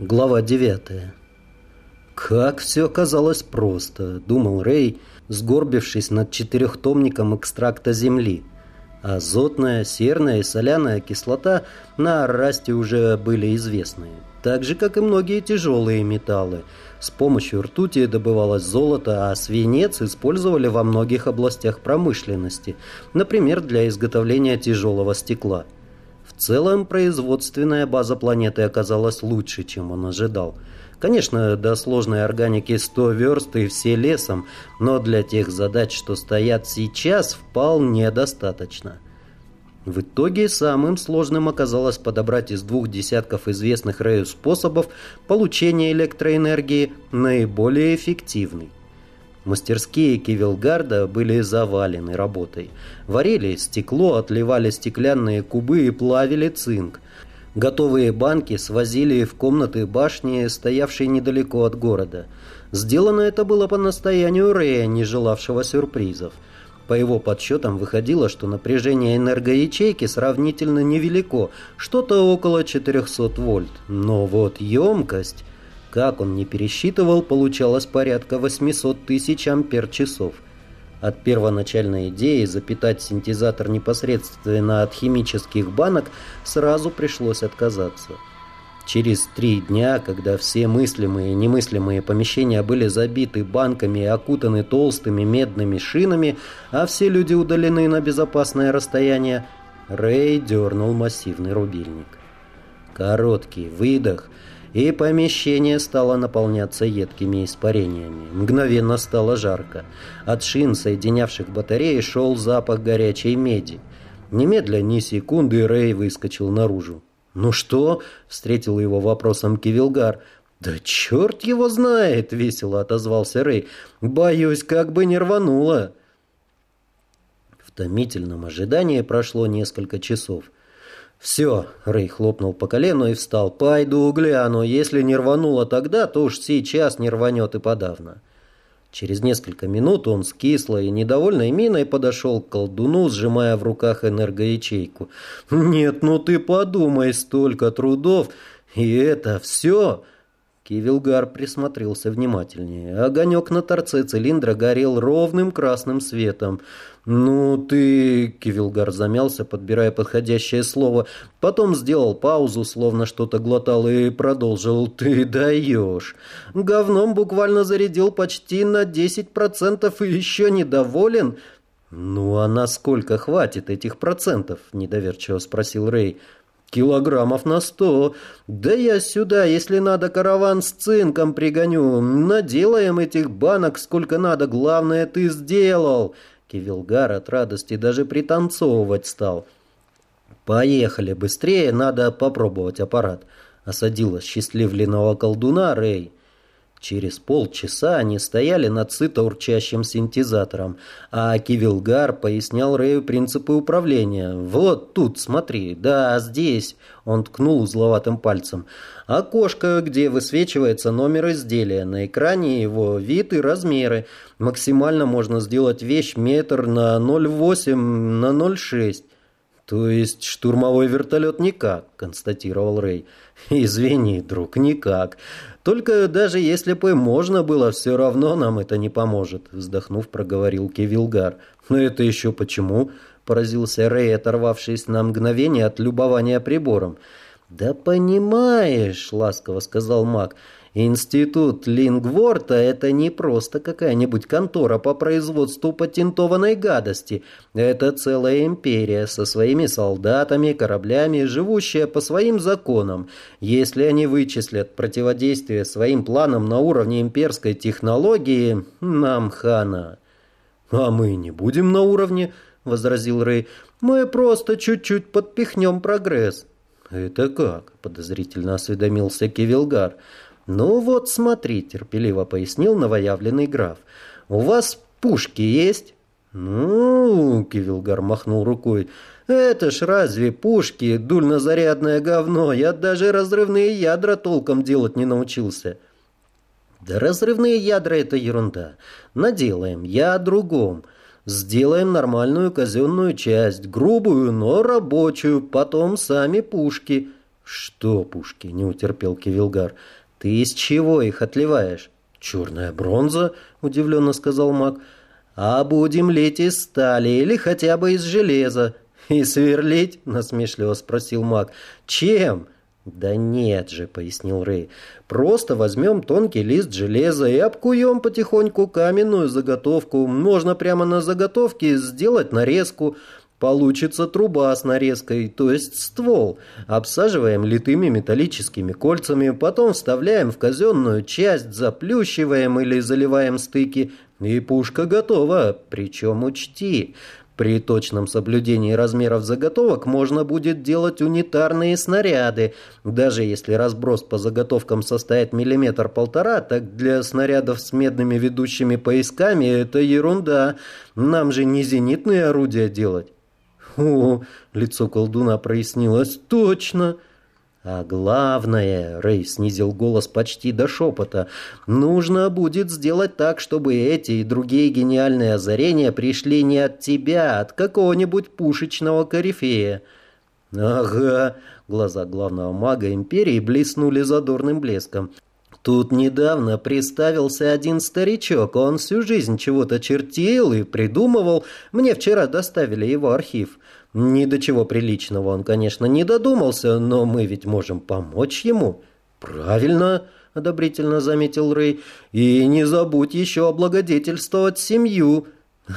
Глава 9. Как все оказалось просто, думал Рэй, сгорбившись над четырехтомником экстракта земли. Азотная, серная и соляная кислота на Аррасте уже были известны. Так же, как и многие тяжелые металлы. С помощью ртути добывалось золото, а свинец использовали во многих областях промышленности, например, для изготовления тяжелого стекла – в целом, производственная база планеты оказалась лучше, чем он ожидал. Конечно, до сложной органики 100 верст и все лесом, но для тех задач, что стоят сейчас, вполне достаточно. В итоге самым сложным оказалось подобрать из двух десятков известных Рэю способов получения электроэнергии наиболее эффективный. Мастерские Кивилгарда были завалены работой. Варили стекло, отливали стеклянные кубы и плавили цинк. Готовые банки свозили в комнаты башни, стоявшие недалеко от города. Сделано это было по настоянию Рея, не желавшего сюрпризов. По его подсчетам выходило, что напряжение энергоячейки сравнительно невелико, что-то около 400 вольт. Но вот емкость... Как он не пересчитывал, получалось порядка 800 тысяч ампер-часов. От первоначальной идеи запитать синтезатор непосредственно от химических банок сразу пришлось отказаться. Через три дня, когда все мыслимые и немыслимые помещения были забиты банками и окутаны толстыми медными шинами, а все люди удалены на безопасное расстояние, Рэй дернул массивный рубильник. Короткий выдох — и помещение стало наполняться едкими испарениями. Мгновенно стало жарко. От шин, соединявших батареи, шел запах горячей меди. Немедля ни секунды Рэй выскочил наружу. «Ну что?» — встретил его вопросом Кивилгар. «Да черт его знает!» — весело отозвался Рэй. «Боюсь, как бы не рвануло!» В томительном ожидании прошло несколько часов. «Все», — Рэй хлопнул по колену и встал. «Пойду гляну. Если не рвануло тогда, то уж сейчас не рванет и подавно». Через несколько минут он с кислой и недовольной миной подошел к колдуну, сжимая в руках энергоячейку. «Нет, ну ты подумай, столько трудов, и это все...» Кивилгар присмотрелся внимательнее. Огонек на торце цилиндра горел ровным красным светом. «Ну ты...» — Кивилгар замялся, подбирая подходящее слово. Потом сделал паузу, словно что-то глотал, и продолжил. «Ты даешь. Говном буквально зарядил почти на 10% и еще недоволен?» «Ну а насколько хватит этих процентов?» — недоверчиво спросил Рэй. Килограммов на сто. Да я сюда, если надо, караван с цинком пригоню. Наделаем этих банок сколько надо, главное ты сделал. Кивилгар от радости даже пританцовывать стал. Поехали быстрее, надо попробовать аппарат. Осадила счастливленного колдуна Рэй. Через полчаса они стояли над сыто урчащим синтезатором, а Кивилгар пояснял Рэю принципы управления. «Вот тут, смотри, да, здесь», — он ткнул узловатым пальцем. «Окошко, где высвечивается номер изделия, на экране его вид и размеры. Максимально можно сделать вещь метр на 0,8 на 0,6». «То есть штурмовой вертолет никак», — констатировал Рэй. «Извини, друг, никак. Только даже если бы можно было, все равно нам это не поможет», — вздохнув, проговорил Кевилгар. «Но это еще почему?» — поразился Рэй, оторвавшись на мгновение от любования прибором. «Да понимаешь», — ласково сказал маг, — Институт Лингворта – это не просто какая-нибудь контора по производству патентованной гадости. Это целая империя со своими солдатами, кораблями, живущая по своим законам. Если они вычислят противодействие своим планам на уровне имперской технологии, нам хана. «А мы не будем на уровне», – возразил Рэй. «Мы просто чуть-чуть подпихнем прогресс». «Это как?» – подозрительно осведомился Кивилгар. «Кивилгар». «Ну вот смотри», — терпеливо пояснил новоявленный граф. «У вас пушки есть?» «Ну...» — Кивилгар махнул рукой. «Это ж разве пушки, дульнозарядное говно? Я даже разрывные ядра толком делать не научился». «Да разрывные ядра — это ерунда. Наделаем. Я о другом. Сделаем нормальную казенную часть, грубую, но рабочую, потом сами пушки». «Что пушки?» — не утерпел Кивилгар. «Ты из чего их отливаешь?» «Черная бронза?» — удивленно сказал маг. «А будем лить из стали или хотя бы из железа». «И сверлить?» — насмешливо спросил маг. «Чем?» «Да нет же», — пояснил Рэй. «Просто возьмем тонкий лист железа и обкуем потихоньку каменную заготовку. Можно прямо на заготовке сделать нарезку. Получится труба с нарезкой, то есть ствол. Обсаживаем литыми металлическими кольцами, потом вставляем в казенную часть, заплющиваем или заливаем стыки, и пушка готова. Причем учти, при точном соблюдении размеров заготовок можно будет делать унитарные снаряды. Даже если разброс по заготовкам составит миллиметр-полтора, так для снарядов с медными ведущими поисками это ерунда. Нам же не зенитные орудия делать. О, лицо колдуна прояснилось. Точно. А главное, Рэй снизил голос почти до шепота, нужно будет сделать так, чтобы эти и другие гениальные озарения пришли не от тебя, а от какого-нибудь пушечного корифея. Ага, глаза главного мага империи блеснули задорным блеском. Тут недавно приставился один старичок, он всю жизнь чего-то чертил и придумывал. Мне вчера доставили его архив. Ни до чего приличного он, конечно, не додумался, но мы ведь можем помочь ему. Правильно, одобрительно заметил Рэй. И не забудь еще облагодетельствовать семью.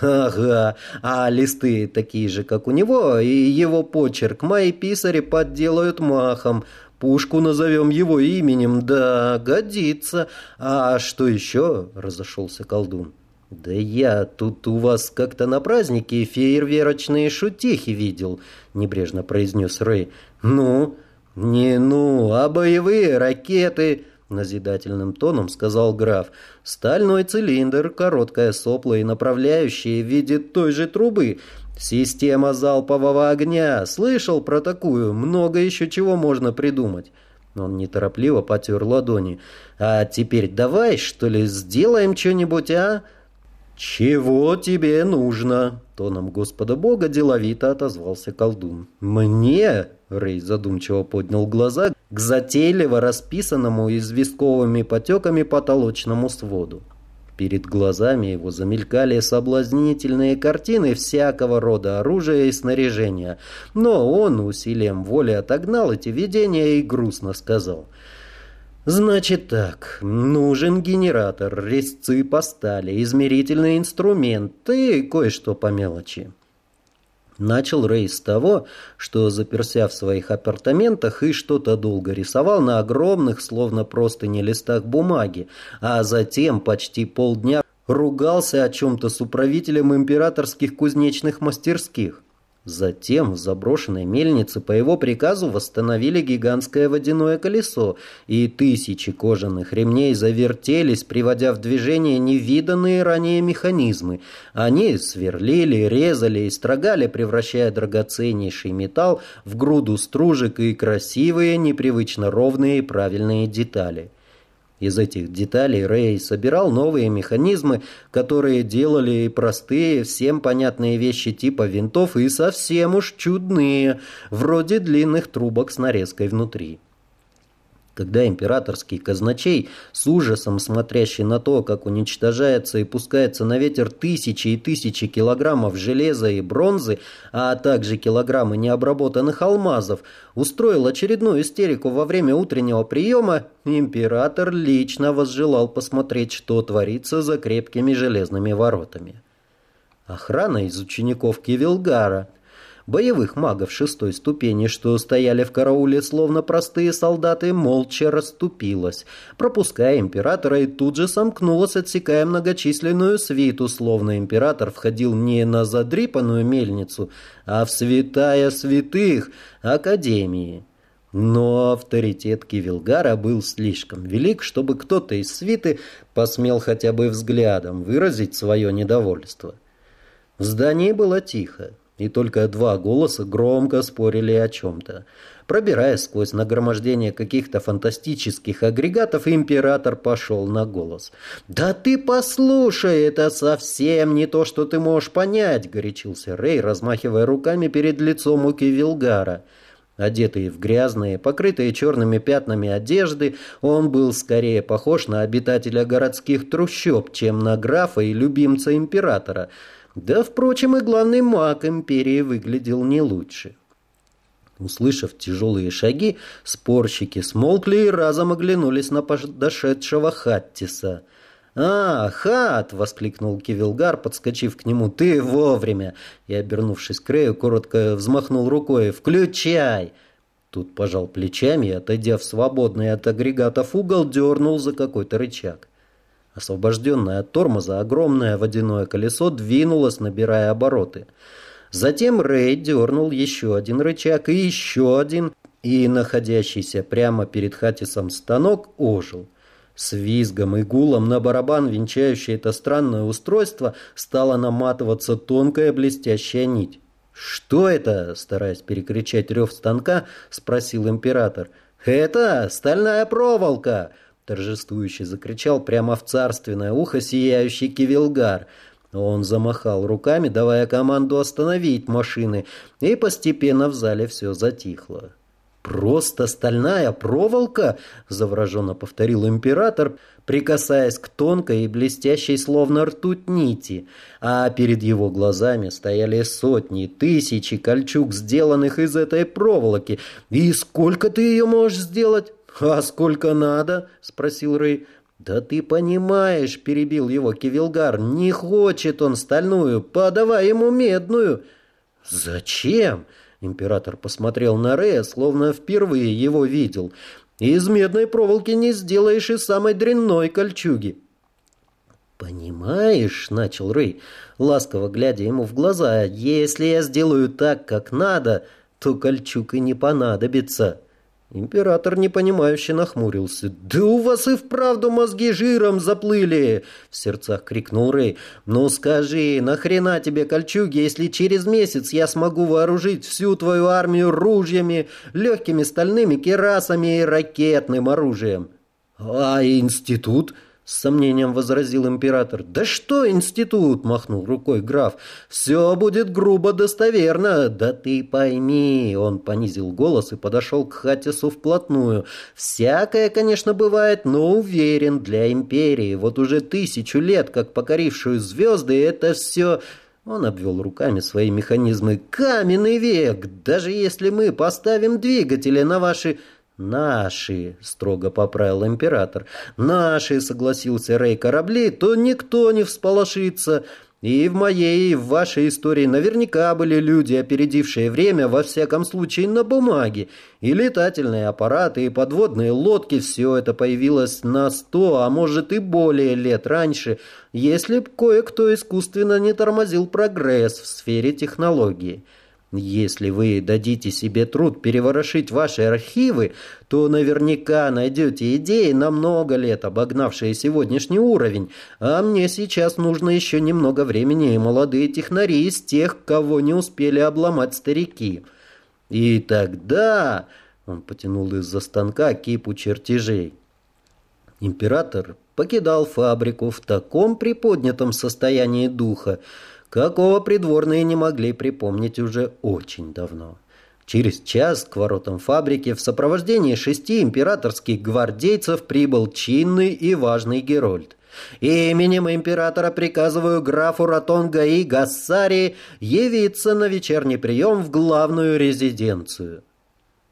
Ага, а листы такие же, как у него, и его почерк мои писари подделают махом. Пушку назовем его именем, да, годится. А что еще? Разошелся колдун. «Да я тут у вас как-то на празднике фейерверочные шутихи видел», — небрежно произнес Рэй. «Ну?» «Не ну, а боевые ракеты...» — назидательным тоном сказал граф. «Стальной цилиндр, короткое сопло и направляющие в виде той же трубы. Система залпового огня. Слышал про такую? Много еще чего можно придумать». Он неторопливо потер ладони. «А теперь давай, что ли, сделаем что-нибудь, а?» «Чего тебе нужно?» Тоном Господа Бога деловито отозвался колдун. «Мне?» Рэй задумчиво поднял глаза к затейливо расписанному известковыми потеками потолочному своду. Перед глазами его замелькали соблазнительные картины всякого рода оружия и снаряжения, но он усилием воли отогнал эти видения и грустно сказал — Значит так, нужен генератор, резцы по стали, измерительный инструмент и кое-что по мелочи. Начал Рэй с того, что, заперся в своих апартаментах, и что-то долго рисовал на огромных, словно просто не листах бумаги, а затем почти полдня ругался о чем-то с управителем императорских кузнечных мастерских. Затем в заброшенной мельнице по его приказу восстановили гигантское водяное колесо, и тысячи кожаных ремней завертелись, приводя в движение невиданные ранее механизмы. Они сверлили, резали и строгали, превращая драгоценнейший металл в груду стружек и красивые, непривычно ровные и правильные детали. Из этих деталей Рэй собирал новые механизмы, которые делали простые, всем понятные вещи типа винтов и совсем уж чудные, вроде длинных трубок с нарезкой внутри когда императорский казначей, с ужасом смотрящий на то, как уничтожается и пускается на ветер тысячи и тысячи килограммов железа и бронзы, а также килограммы необработанных алмазов, устроил очередную истерику во время утреннего приема, император лично возжелал посмотреть, что творится за крепкими железными воротами. Охрана из учеников Кивилгара – Боевых магов шестой ступени, что стояли в карауле словно простые солдаты, молча расступилась, пропуская императора и тут же сомкнулась, отсекая многочисленную свиту, словно император входил не на задрипанную мельницу, а в святая святых Академии. Но авторитет Кивилгара был слишком велик, чтобы кто-то из свиты посмел хотя бы взглядом выразить свое недовольство. В здании было тихо и только два голоса громко спорили о чем-то. Пробираясь сквозь нагромождение каких-то фантастических агрегатов, император пошел на голос. «Да ты послушай, это совсем не то, что ты можешь понять», — горячился Рэй, размахивая руками перед лицом у Кивилгара. Одетый в грязные, покрытые черными пятнами одежды, он был скорее похож на обитателя городских трущоб, чем на графа и любимца императора. Да, впрочем, и главный маг империи выглядел не лучше. Услышав тяжелые шаги, спорщики смолкли и разом оглянулись на подошедшего Хаттиса. «А, Хат!» — воскликнул Кивилгар, подскочив к нему. «Ты вовремя!» И, обернувшись к Рею, коротко взмахнул рукой. «Включай!» Тут пожал плечами и, отойдя в свободный от агрегатов угол, дернул за какой-то рычаг. Освобожденное от тормоза огромное водяное колесо двинулось, набирая обороты. Затем Рэй дернул еще один рычаг и еще один, и находящийся прямо перед Хатисом станок ожил. С визгом и гулом на барабан, венчающий это странное устройство, стала наматываться тонкая блестящая нить. «Что это?» – стараясь перекричать рев станка, спросил император. «Это стальная проволока!» – торжествующе закричал прямо в царственное ухо сияющий кивилгар. Он замахал руками, давая команду остановить машины, и постепенно в зале все затихло. «Просто стальная проволока?» — завраженно повторил император, прикасаясь к тонкой и блестящей словно ртуть нити, а перед его глазами стояли сотни, тысячи кольчуг, сделанных из этой проволоки. «И сколько ты ее можешь сделать?» «А сколько надо?» — спросил Рэй. «Да ты понимаешь», — перебил его Кивилгар, — «не хочет он стальную, подавай ему медную». «Зачем?» Император посмотрел на Рея, словно впервые его видел. «Из медной проволоки не сделаешь и самой дрянной кольчуги». «Понимаешь», — начал Рэй, ласково глядя ему в глаза, «если я сделаю так, как надо, то кольчуг и не понадобится». Император непонимающе нахмурился. «Да у вас и вправду мозги жиром заплыли!» В сердцах крикнул Рэй. «Ну скажи, нахрена тебе кольчуги, если через месяц я смогу вооружить всю твою армию ружьями, легкими стальными керасами и ракетным оружием?» «А институт?» С сомнением возразил император. «Да что институт?» – махнул рукой граф. «Все будет грубо достоверно. Да ты пойми!» Он понизил голос и подошел к Хатису вплотную. «Всякое, конечно, бывает, но уверен, для империи. Вот уже тысячу лет, как покорившую звезды, это все...» Он обвел руками свои механизмы. «Каменный век! Даже если мы поставим двигатели на ваши «Наши», — строго поправил император. «Наши», — согласился Рэй, — «корабли, то никто не всполошится. И в моей, и в вашей истории наверняка были люди, опередившие время, во всяком случае, на бумаге. И летательные аппараты, и подводные лодки, все это появилось на сто, а может и более лет раньше, если б кое-кто искусственно не тормозил прогресс в сфере технологии». Если вы дадите себе труд переворошить ваши архивы, то наверняка найдете идеи на много лет, обогнавшие сегодняшний уровень. А мне сейчас нужно еще немного времени и молодые технари из тех, кого не успели обломать старики. И тогда... Он потянул из-за станка кипу чертежей. Император покидал фабрику в таком приподнятом состоянии духа, какого придворные не могли припомнить уже очень давно. Через час к воротам фабрики в сопровождении шести императорских гвардейцев прибыл чинный и важный Герольд. Именем императора приказываю графу Ратонга и Гассари явиться на вечерний прием в главную резиденцию.